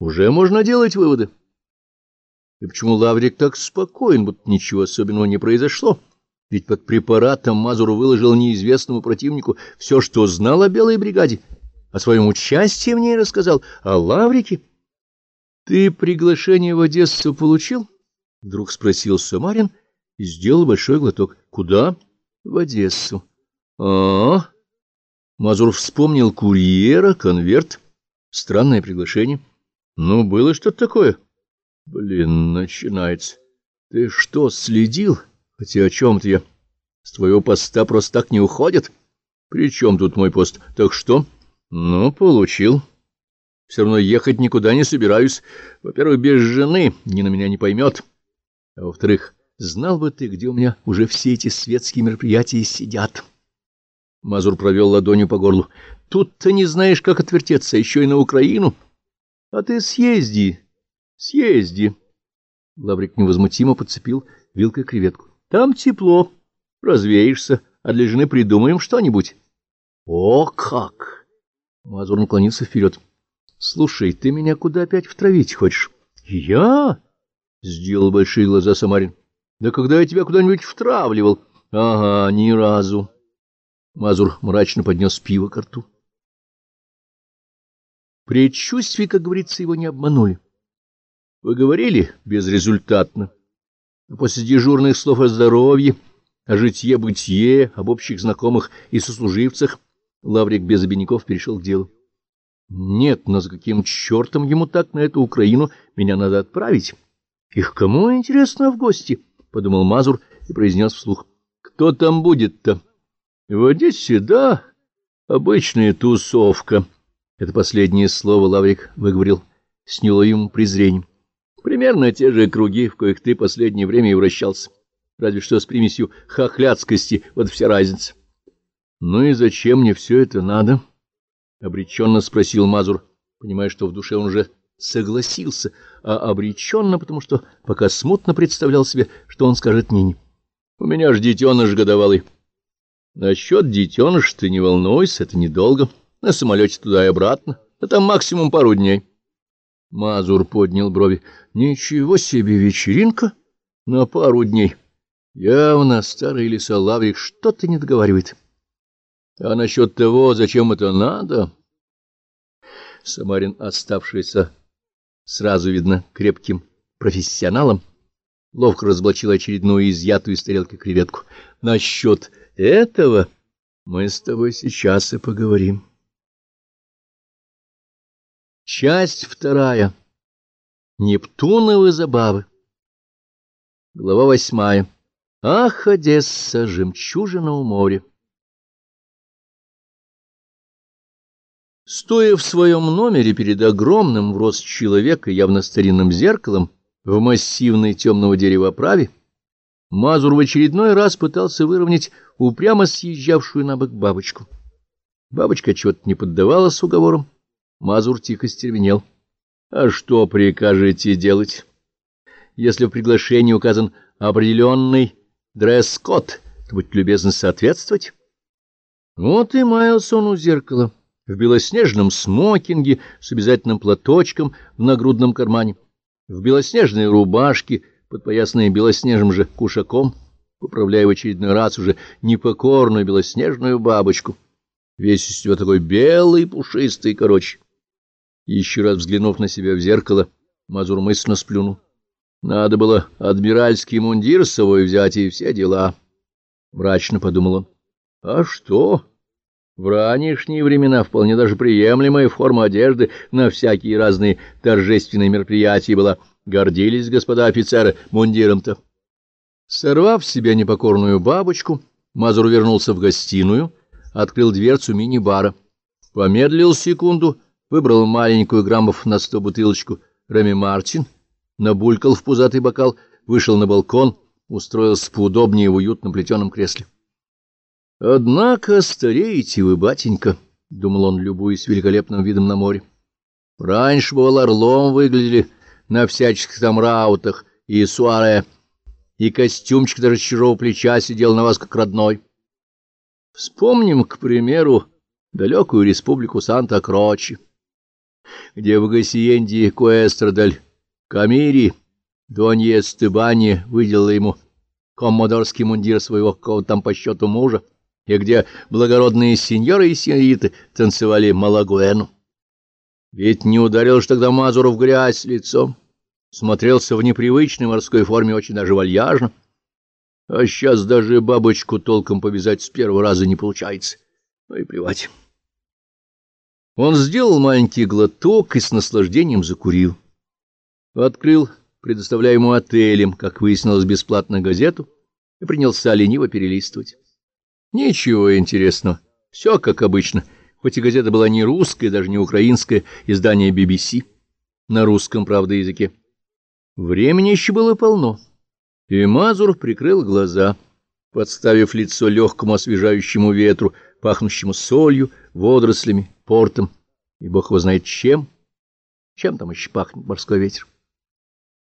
Уже можно делать выводы. И почему Лаврик так спокоен, будто ничего особенного не произошло? Ведь под препаратом Мазур выложил неизвестному противнику все, что знал о Белой бригаде, о своем участии в ней рассказал, о Лаврике. — Ты приглашение в Одессу получил? — вдруг спросил Самарин и сделал большой глоток. — Куда? — В Одессу. А! Мазур вспомнил курьера, конверт, странное приглашение. — Ну, было что-то такое. — Блин, начинается. Ты что, следил? Хотя о чем-то я. С твоего поста просто так не уходят. При чем тут мой пост? Так что? Ну, получил. Все равно ехать никуда не собираюсь. Во-первых, без жены ни на меня не поймет. А во-вторых, знал бы ты, где у меня уже все эти светские мероприятия сидят. Мазур провел ладонью по горлу. Тут ты не знаешь, как отвертеться, еще и на Украину. А ты съезди, Съезди. Лаврик невозмутимо подцепил вилкой креветку. Там тепло. Развеешься, а для жены придумаем что-нибудь. О, как! Мазур наклонился вперед. Слушай, ты меня куда опять втравить хочешь? Я? Сделал большие глаза Самарин. Да когда я тебя куда-нибудь втравливал? Ага, ни разу. Мазур мрачно поднес пиво к рту. Предчувствия, как говорится, его не обманули. Поговорили безрезультатно. А после дежурных слов о здоровье, о житье-бытие, об общих знакомых и сослуживцах, Лаврик без обиняков перешел к делу. Нет, но за каким чертом ему так на эту Украину меня надо отправить? Их кому интересно в гости? — подумал Мазур и произнес вслух. — Кто там будет-то? — В Одессе, да, обычная тусовка. Это последнее слово Лаврик выговорил с неуловимым презрением. Примерно те же круги, в коих ты последнее время и вращался. Разве что с примесью хохлядскости, вот вся разница. — Ну и зачем мне все это надо? — обреченно спросил Мазур, понимая, что в душе он уже согласился, а обреченно, потому что пока смутно представлял себе, что он скажет Нине. — У меня ж детеныш годовалый. — Насчет детеныша ты не волнуйся, это недолго. На самолете туда и обратно, а там максимум пару дней. — Мазур поднял брови. — Ничего себе вечеринка на пару дней. Явно старый лесолаврик что-то не договаривает. А насчет того, зачем это надо... Самарин, оставшийся, сразу видно, крепким профессионалом, ловко разоблачил очередную изъятую из тарелки креветку. Насчет этого мы с тобой сейчас и поговорим. Часть вторая. Нептуновы забавы. Глава восьмая. Ах, Одесса, жемчужина у моря. Стоя в своем номере перед огромным в рост человека, явно старинным зеркалом, в массивной темного дерева оправе, Мазур в очередной раз пытался выровнять упрямо съезжавшую на бок бабочку. Бабочка чего-то не поддавалась уговорам, Мазур тихо стервенел. — А что прикажете делать? Если в приглашении указан определенный дресс-код, то будь любезны соответствовать. Вот и маялся он у зеркала, в белоснежном смокинге с обязательным платочком в нагрудном кармане, в белоснежной рубашке, подпоясанной белоснежным же кушаком, поправляя в очередной раз уже непокорную белоснежную бабочку. Весь из себя такой белый, пушистый, короче. Еще раз взглянув на себя в зеркало, Мазур мысленно сплюнул. Надо было адмиральский мундир с собой взять и все дела. Мрачно подумал он. А что? В ранешние времена вполне даже приемлемая форма одежды на всякие разные торжественные мероприятия была. Гордились господа офицеры мундиром-то. Сорвав с себя непокорную бабочку, Мазур вернулся в гостиную, открыл дверцу мини-бара. Помедлил секунду — выбрал маленькую граммов на сто бутылочку Реми Мартин, набулькал в пузатый бокал, вышел на балкон, устроился поудобнее в уютном плетеном кресле. — Однако стареете вы, батенька, — думал он, любуясь великолепным видом на море. — Раньше, бывало, орлом выглядели на всяческих там раутах и суаре, и костюмчик даже с чужого плеча сидел на вас как родной. Вспомним, к примеру, далекую республику Санта-Крочи. Где в Гассиенде Куэстрадаль Камири Донье Стебани выделила ему коммодорский мундир своего какого там по счету мужа, и где благородные сеньоры и сеньориты танцевали малагуэну. Ведь не ударил же тогда Мазуру в грязь лицом, смотрелся в непривычной морской форме очень даже вальяжно. А сейчас даже бабочку толком повязать с первого раза не получается. Ну и плевать. Он сделал маленький глоток и с наслаждением закурил. Открыл предоставляемую отелем, как выяснилось, бесплатно газету, и принялся лениво перелистывать. Ничего интересного, все как обычно, хоть и газета была не русская, даже не украинская, издание BBC, на русском, правда, языке. Времени еще было полно, и Мазур прикрыл глаза, подставив лицо легкому освежающему ветру, пахнущему солью, водорослями, портом, и бог его знает чем, чем там еще пахнет морской ветер.